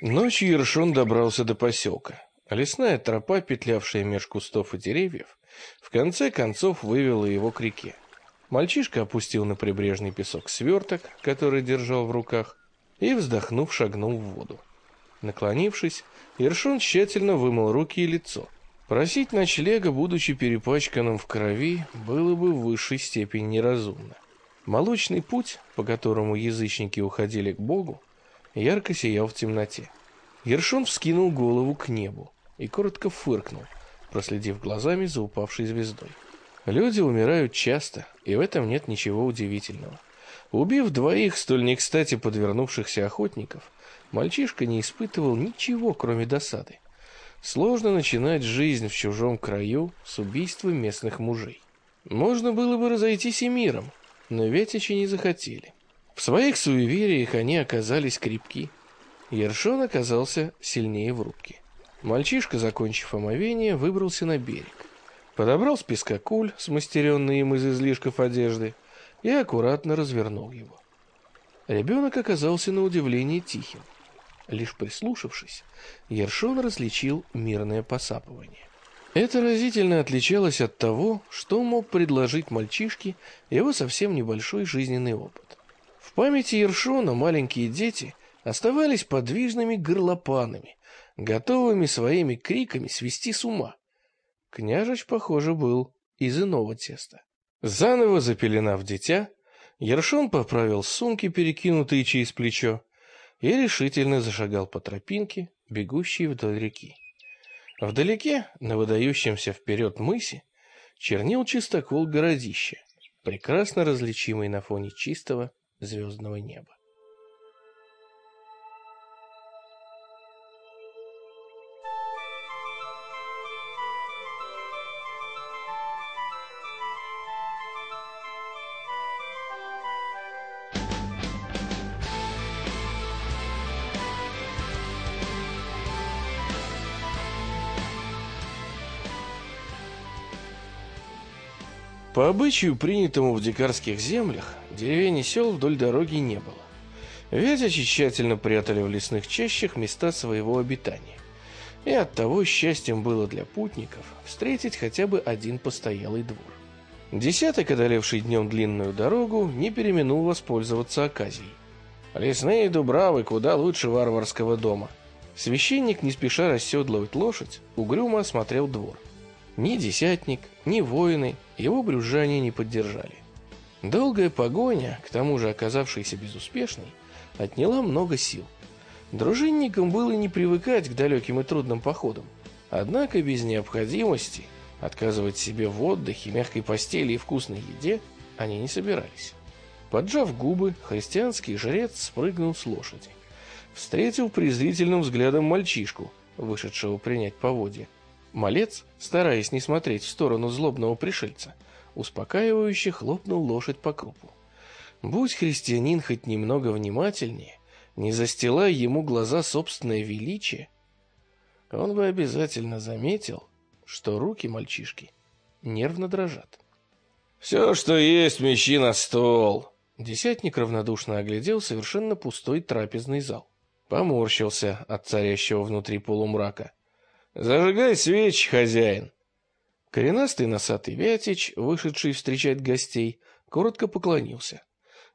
Ночью Ершон добрался до поселка. Лесная тропа, петлявшая меж кустов и деревьев, в конце концов вывела его к реке. Мальчишка опустил на прибрежный песок сверток, который держал в руках, и, вздохнув, шагнул в воду. Наклонившись, Ершон тщательно вымыл руки и лицо. Просить ночлега, будучи перепачканным в крови, было бы в высшей степени неразумно. Молочный путь, по которому язычники уходили к Богу, ярко сиял в темноте. Ершон вскинул голову к небу и коротко фыркнул, проследив глазами за упавшей звездой. Люди умирают часто, и в этом нет ничего удивительного. Убив двоих столь не кстати подвернувшихся охотников, мальчишка не испытывал ничего, кроме досады. Сложно начинать жизнь в чужом краю с убийства местных мужей. Можно было бы разойтись и миром, но ветичи не захотели. В своих суевериях они оказались крепки. Ершон оказался сильнее в рубке. Мальчишка, закончив омовение, выбрался на берег. Подобрал с песка куль, смастеренный им из излишков одежды, и аккуратно развернул его. Ребенок оказался на удивление тихим. Лишь прислушавшись, Ершон различил мирное посапывание. Это разительно отличалось от того, что мог предложить мальчишке его совсем небольшой жизненный опыт. В памяти Ершона маленькие дети оставались подвижными горлопанами, готовыми своими криками свести с ума. Княжич, похоже, был из иного теста. Заново запеленав дитя, Ершон поправил сумки, перекинутые через плечо, и решительно зашагал по тропинке, бегущей вдоль реки. Вдалеке, на выдающемся вперед мысе, чернил чистокол городища, прекрасно различимый на фоне чистого звездного неба. По обычаю, принятому в дикарских землях, деревень и сел вдоль дороги не было. Вятичи тщательно прятали в лесных чащах места своего обитания. И оттого счастьем было для путников встретить хотя бы один постоялый двор. Десяток, одолевший днем длинную дорогу, не переминул воспользоваться оказией. Лесные дубравы куда лучше варварского дома. Священник, не спеша расседлывать лошадь, угрюмо осмотрел двор. Ни десятник, ни воины его брюзжание не поддержали. Долгая погоня, к тому же оказавшаяся безуспешной, отняла много сил. Дружинникам было не привыкать к далеким и трудным походам. Однако без необходимости отказывать себе в отдыхе, мягкой постели и вкусной еде они не собирались. Поджав губы, христианский жрец спрыгнул с лошади. Встретил презрительным взглядом мальчишку, вышедшего принять поводья. Малец, стараясь не смотреть в сторону злобного пришельца, успокаивающе хлопнул лошадь по крупу. Будь христианин хоть немного внимательнее, не застилая ему глаза собственное величие, он бы обязательно заметил, что руки мальчишки нервно дрожат. «Все, что есть, мещи на стол!» Десятник равнодушно оглядел совершенно пустой трапезный зал. Поморщился от царящего внутри полумрака. Зажигай свечи, хозяин. Коренастый носатый Вятич, вышедший встречать гостей, коротко поклонился.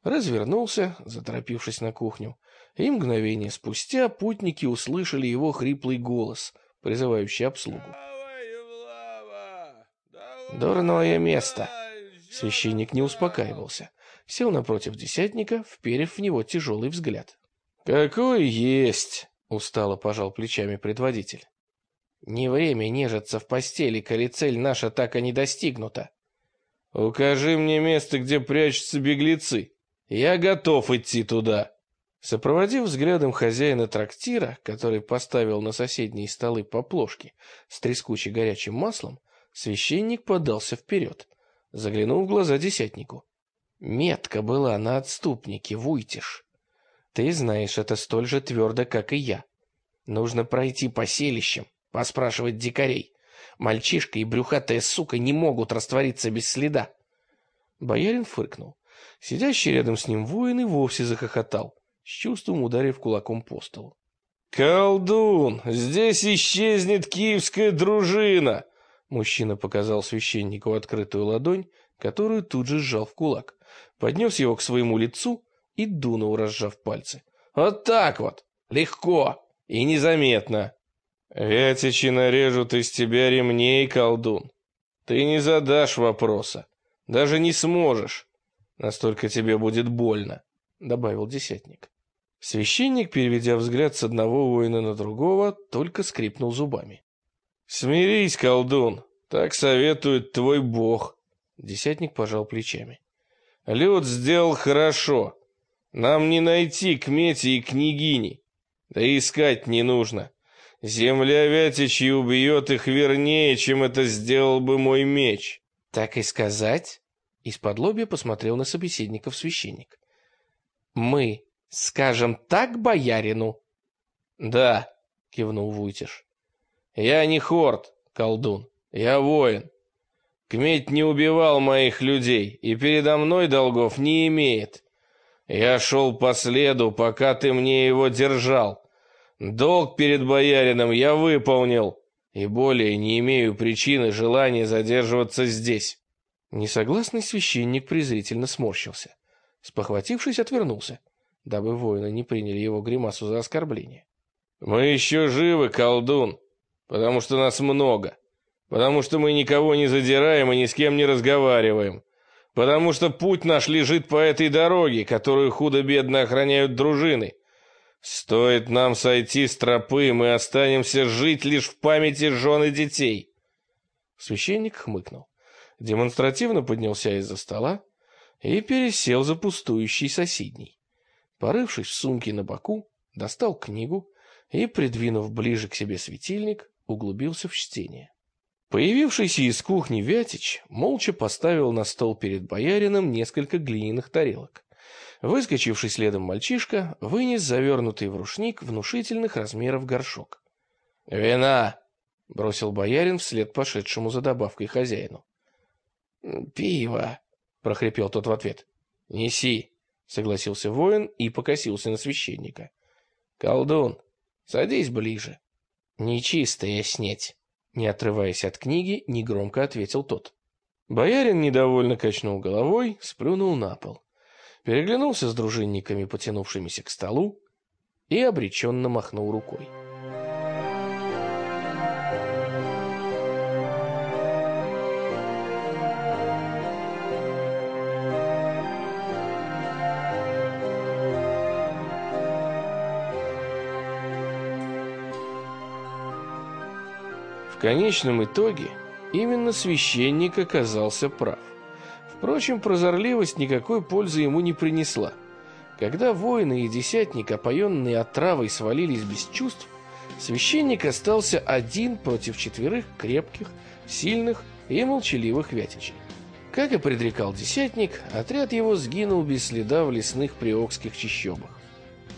Развернулся, заторопившись на кухню, и мгновение спустя путники услышали его хриплый голос, призывающий обслугу. «Дурное место!» Священник не успокаивался. Сел напротив десятника, вперев в него тяжелый взгляд. «Какой есть!» — устало пожал плечами предводитель. Не время нежиться в постели, коли цель наша так и не достигнута. Укажи мне место, где прячутся беглецы. Я готов идти туда. Сопроводив взглядом хозяина трактира, который поставил на соседние столы по плошке с трескучей горячим маслом, священник подался вперед, заглянул в глаза десятнику. Метка была на отступнике, Вуйтиш. Ты знаешь это столь же твердо, как и я. Нужно пройти по селищам, поспрашивать дикарей. Мальчишка и брюхатая сука не могут раствориться без следа. Боярин фыркнул. Сидящий рядом с ним воин и вовсе захохотал, с чувством ударив кулаком по столу. «Колдун, здесь исчезнет киевская дружина!» Мужчина показал священнику открытую ладонь, которую тут же сжал в кулак. Поднес его к своему лицу и дунул, разжав пальцы. «Вот так вот! Легко и незаметно!» «Вятичи нарежут из тебя ремней, колдун. Ты не задашь вопроса. Даже не сможешь. Настолько тебе будет больно», — добавил десятник. Священник, переведя взгляд с одного воина на другого, только скрипнул зубами. «Смирись, колдун, так советует твой бог». Десятник пожал плечами. «Люд сделал хорошо. Нам не найти кмети и княгини. Да и искать не нужно. Земля Вятичи убьет их вернее, чем это сделал бы мой меч». «Так и сказать?» Из-под лобья посмотрел на собеседников священник. «Мы Скажем так боярину. Да, кивнул Вуйтиш. Я не хорд, колдун. Я воин. Кметь не убивал моих людей и передо мной долгов не имеет. Я шел по следу, пока ты мне его держал. Долг перед боярином я выполнил, и более не имею причины желания задерживаться здесь. Несогласный священник презрительно сморщился. Спохватившись, отвернулся дабы воины не приняли его гримасу за оскорбление. «Мы еще живы, колдун, потому что нас много, потому что мы никого не задираем и ни с кем не разговариваем, потому что путь наш лежит по этой дороге, которую худо-бедно охраняют дружины. Стоит нам сойти с тропы, мы останемся жить лишь в памяти жен и детей». Священник хмыкнул, демонстративно поднялся из-за стола и пересел за пустующий соседний. Порывшись в сумке на боку, достал книгу и, придвинув ближе к себе светильник, углубился в чтение. Появившийся из кухни Вятич молча поставил на стол перед боярином несколько глиняных тарелок. Выскочивший следом мальчишка вынес завернутый в рушник внушительных размеров горшок. «Вина!» — бросил боярин вслед пошедшему за добавкой хозяину. «Пиво!» — прохрипел тот в ответ. «Неси!» согласился воин и покосился на священника. Колдун, садись ближе. Нечистая снеть, не отрываясь от книги, негромко ответил тот. Боярин недовольно качнул головой, сплюнул на пол. Переглянулся с дружинниками, потянувшимися к столу, и обреченно махнул рукой. конечном итоге именно священник оказался прав. Впрочем, прозорливость никакой пользы ему не принесла. Когда воины и десятник, опоенные отравой, свалились без чувств, священник остался один против четверых крепких, сильных и молчаливых вятичей. Как и предрекал десятник, отряд его сгинул без следа в лесных приокских чащобах.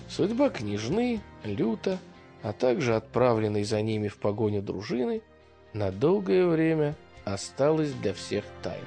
Судьба княжны, люта, а также отправленной за ними в погоню дружины – на долгое время осталась для всех тайной.